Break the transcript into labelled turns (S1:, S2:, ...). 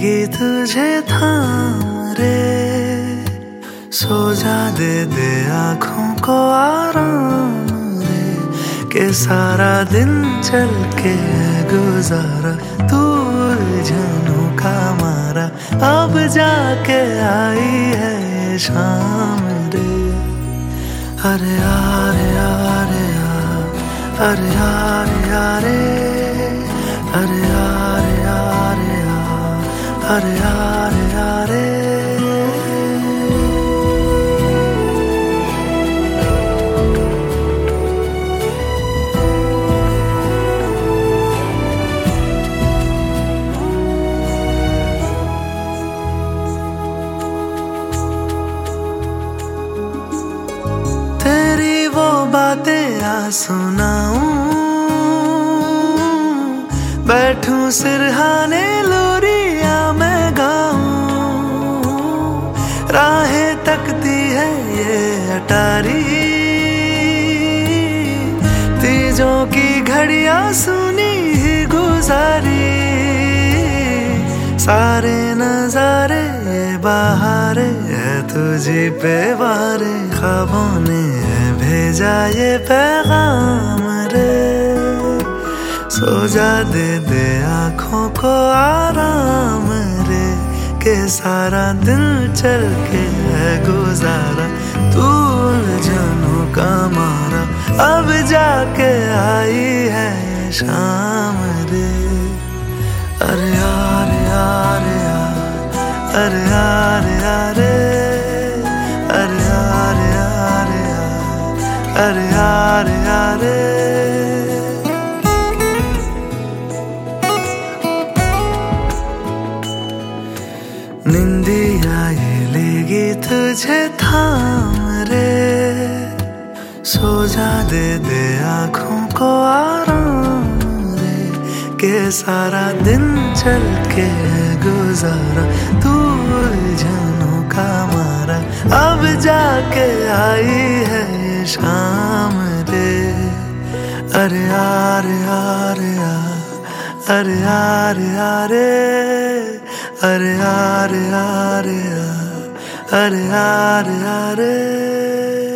S1: लेगी तुझे थाम रे सो जा दे दे आँखों को आराम रे, के सारा दिन चल के गुजारा। तू जानू का मारा, अब जाके आई है शाम रे। अरे यार यार यार, अरे यार यारे अरे यार यारे। तेरी वो बातें आ सुनाऊं बैठूं सिरहाने अटारी। तीजों की घड़िया सुनी ही गुजारी। सारे नजारे, बाहरे, तुझे पे वारे ख्वाबों ने भेजा ये पैगाम रे। सो जा दे दे आँखों को आराम रे, के सारा दिल चल के है गुजारा। तू जानू का मारा अब जाके आई है शाम रे। अरे यार यार यार, अरे यार यार अरे यार यार यार, अरे यार यार निंदिया ये लेगी तुझे थाम रे। जा दे दे आँखों को आराम रे के सारा दिन चल के गुजारा। तू जानू का मारा। अब जाके आई है शाम रे अरे यार यार यार। अरे यार यार। अरे यार यार यार। अरे यार यार।